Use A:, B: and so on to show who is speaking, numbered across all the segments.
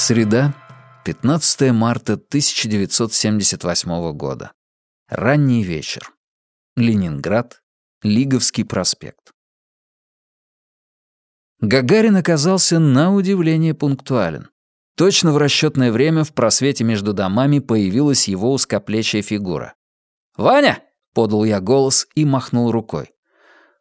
A: Среда, 15 марта 1978 года. Ранний вечер. Ленинград, Лиговский проспект. Гагарин оказался на удивление пунктуален. Точно в расчетное время в просвете между домами появилась его узкоплечья фигура. «Ваня!» — подал я голос и махнул рукой.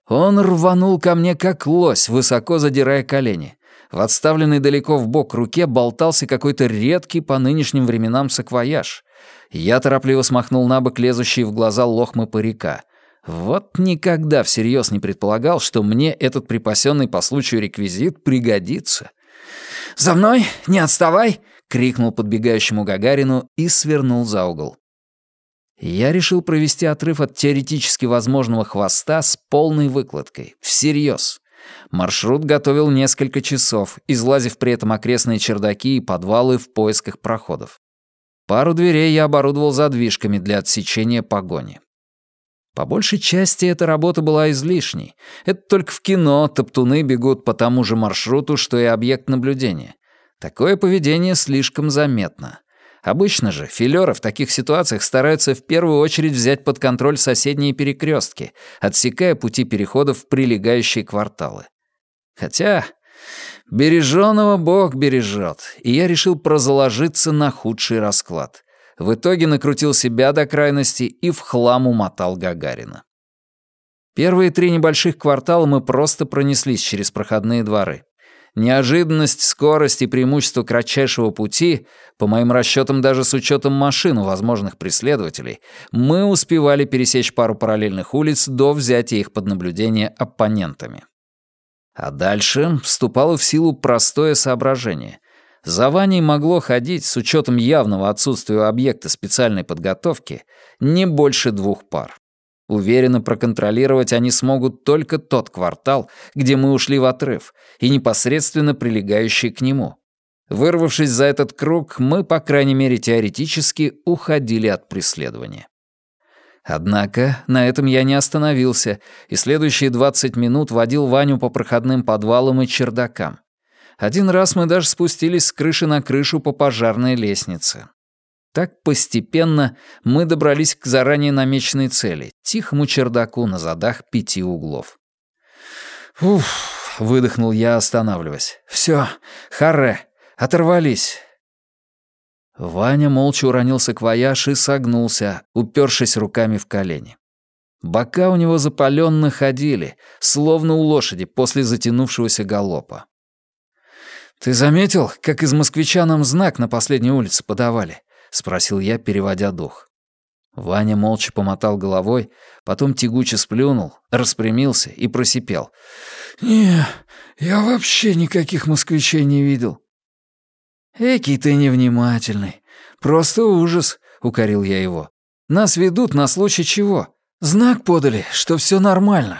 A: Он рванул ко мне как лось, высоко задирая колени. В отставленной далеко в бок руке болтался какой-то редкий по нынешним временам саквояж. Я торопливо смахнул на бок лезущие в глаза лохмы парика. Вот никогда всерьез не предполагал, что мне этот припасенный по случаю реквизит пригодится. «За мной! Не отставай!» — крикнул подбегающему Гагарину и свернул за угол. Я решил провести отрыв от теоретически возможного хвоста с полной выкладкой, всерьез. Маршрут готовил несколько часов, излазив при этом окрестные чердаки и подвалы в поисках проходов. Пару дверей я оборудовал задвижками для отсечения погони. По большей части эта работа была излишней. Это только в кино топтуны бегут по тому же маршруту, что и объект наблюдения. Такое поведение слишком заметно. Обычно же филеры в таких ситуациях стараются в первую очередь взять под контроль соседние перекрестки, отсекая пути переходов в прилегающие кварталы. Хотя береженого Бог бережет, и я решил прозаложиться на худший расклад. В итоге накрутил себя до крайности и в хлам умотал Гагарина. Первые три небольших квартала мы просто пронеслись через проходные дворы. Неожиданность, скорость и преимущество кратчайшего пути, по моим расчетам даже с учетом машин у возможных преследователей, мы успевали пересечь пару параллельных улиц до взятия их под наблюдение оппонентами. А дальше вступало в силу простое соображение. За Ваней могло ходить, с учетом явного отсутствия объекта специальной подготовки, не больше двух пар. Уверенно проконтролировать они смогут только тот квартал, где мы ушли в отрыв, и непосредственно прилегающий к нему. Вырвавшись за этот круг, мы, по крайней мере теоретически, уходили от преследования. Однако на этом я не остановился, и следующие 20 минут водил Ваню по проходным подвалам и чердакам. Один раз мы даже спустились с крыши на крышу по пожарной лестнице. Так постепенно мы добрались к заранее намеченной цели — тихому чердаку на задах пяти углов. «Уф!» — выдохнул я, останавливаясь. «Всё, харе, оторвались!» Ваня молча уронил саквояж и согнулся, упершись руками в колени. Бока у него запаленно ходили, словно у лошади после затянувшегося галопа. «Ты заметил, как из москвича нам знак на последней улице подавали? — спросил я, переводя дух. Ваня молча помотал головой, потом тягуче сплюнул, распрямился и просипел. «Не, я вообще никаких москвичей не видел». «Экий ты невнимательный. Просто ужас», — укорил я его. «Нас ведут на случай чего? Знак подали, что все нормально.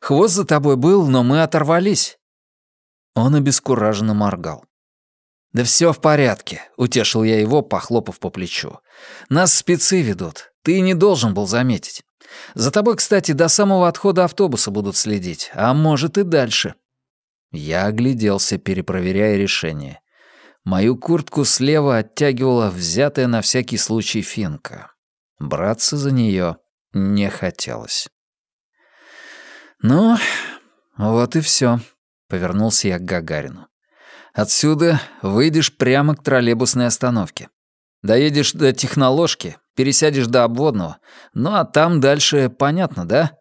A: Хвост за тобой был, но мы оторвались». Он обескураженно моргал. «Да все в порядке», — утешил я его, похлопав по плечу. «Нас спецы ведут. Ты не должен был заметить. За тобой, кстати, до самого отхода автобуса будут следить, а может и дальше». Я огляделся, перепроверяя решение. Мою куртку слева оттягивала взятая на всякий случай финка. Браться за нее не хотелось. «Ну, вот и все», — повернулся я к Гагарину. Отсюда выйдешь прямо к троллейбусной остановке. Доедешь до техноложки, пересядешь до обводного, ну а там дальше понятно, да?»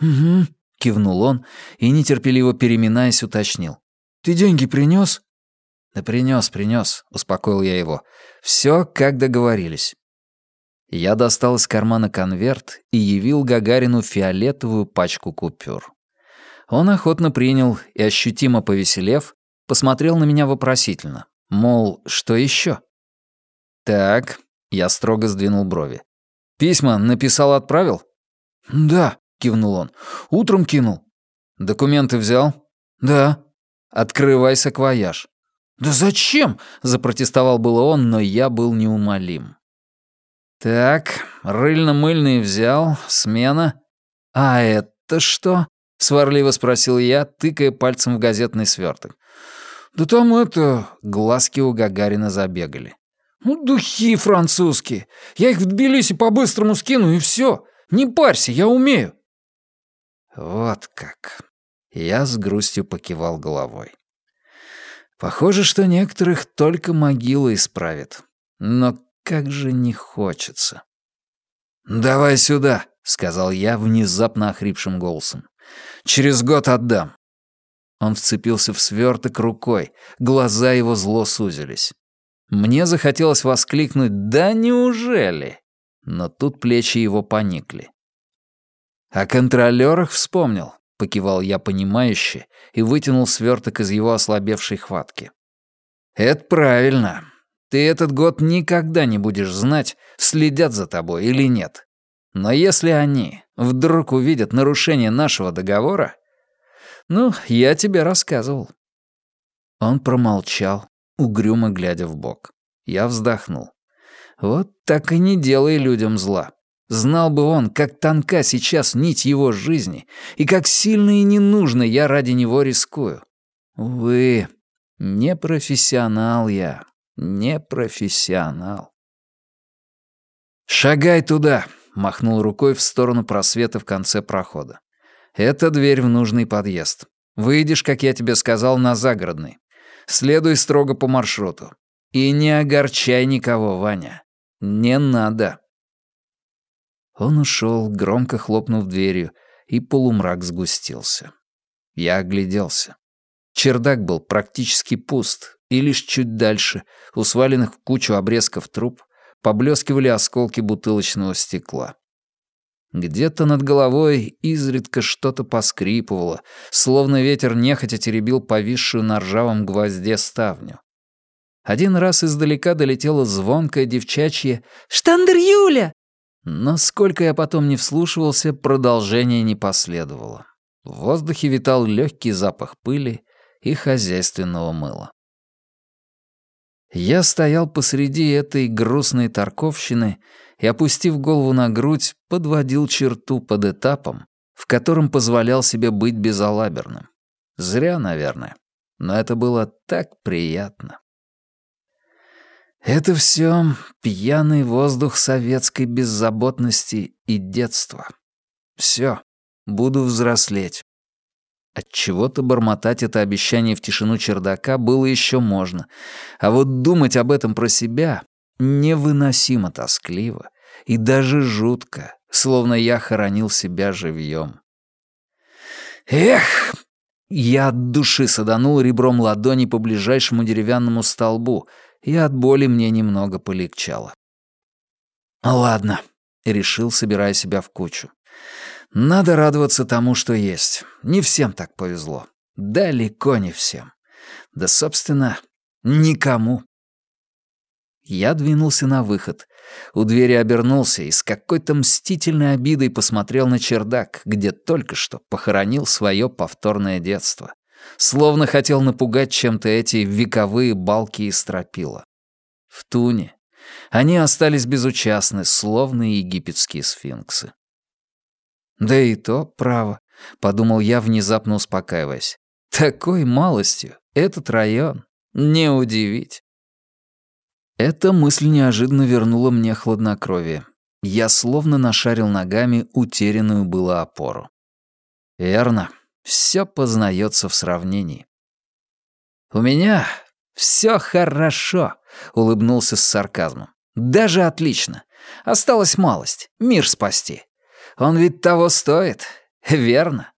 A: «Угу», — кивнул он и, нетерпеливо переминаясь, уточнил. «Ты деньги принёс?» «Да принёс, принёс», — успокоил я его. «Всё, как договорились». Я достал из кармана конверт и явил Гагарину фиолетовую пачку купюр. Он охотно принял и, ощутимо повеселев, посмотрел на меня вопросительно. Мол, что еще? «Так», — я строго сдвинул брови. «Письма написал-отправил?» «Да», — кивнул он. «Утром кинул». «Документы взял?» «Да». «Открывай саквояж». «Да зачем?» — запротестовал было он, но я был неумолим. «Так, рыльно-мыльный взял, смена. А это что?» — сварливо спросил я, тыкая пальцем в газетный сверток. «Да там это...» — глазки у Гагарина забегали. «Ну, духи французские. Я их в Тбилиси по-быстрому скину, и все. Не парься, я умею». Вот как. Я с грустью покивал головой. Похоже, что некоторых только могила исправит. Но как же не хочется. «Давай сюда», — сказал я внезапно охрипшим голосом. «Через год отдам». Он вцепился в сверток рукой, глаза его зло сузились. Мне захотелось воскликнуть «Да неужели?», но тут плечи его поникли. «О контролёрах вспомнил», — покивал я понимающе и вытянул сверток из его ослабевшей хватки. «Это правильно. Ты этот год никогда не будешь знать, следят за тобой или нет. Но если они вдруг увидят нарушение нашего договора... Ну, я тебе рассказывал». Он промолчал, угрюмо глядя в бок. Я вздохнул. Вот так и не делай людям зла. Знал бы он, как тонка сейчас нить его жизни, и как сильно и не нужно я ради него рискую. Увы, не профессионал я, не профессионал. «Шагай туда», — махнул рукой в сторону просвета в конце прохода. «Это дверь в нужный подъезд. Выйдешь, как я тебе сказал, на загородный. Следуй строго по маршруту. И не огорчай никого, Ваня. Не надо». Он ушел, громко хлопнув дверью, и полумрак сгустился. Я огляделся. Чердак был практически пуст, и лишь чуть дальше, у сваленных в кучу обрезков труб, поблескивали осколки бутылочного стекла. Где-то над головой изредка что-то поскрипывало, словно ветер нехотя теребил повисшую на ржавом гвозде ставню. Один раз издалека долетело звонкое девчачье «Штандер Юля!» Но сколько я потом не вслушивался, продолжения не последовало. В воздухе витал легкий запах пыли и хозяйственного мыла. Я стоял посреди этой грустной торговщины и, опустив голову на грудь, подводил черту под этапом, в котором позволял себе быть безалаберным. Зря, наверное, но это было так приятно. Это все пьяный воздух советской беззаботности и детства. Все, буду взрослеть. От чего-то бормотать это обещание в тишину чердака было еще можно, а вот думать об этом про себя невыносимо тоскливо и даже жутко, словно я хоронил себя живьем. Эх, я от души саданул ребром ладони по ближайшему деревянному столбу, и от боли мне немного полегчало. «Ладно», — решил, собирая себя в кучу. «Надо радоваться тому, что есть. Не всем так повезло. Далеко не всем. Да, собственно, никому». Я двинулся на выход. У двери обернулся и с какой-то мстительной обидой посмотрел на чердак, где только что похоронил свое повторное детство словно хотел напугать чем-то эти вековые балки и стропила. В туне они остались безучастны, словно египетские сфинксы. «Да и то право», — подумал я, внезапно успокаиваясь. «Такой малостью этот район не удивить». Эта мысль неожиданно вернула мне хладнокровие. Я словно нашарил ногами утерянную было опору. Верно, все познается в сравнении. «У меня все хорошо», — улыбнулся с сарказмом. «Даже отлично. Осталась малость. Мир спасти. Он ведь того стоит, верно?»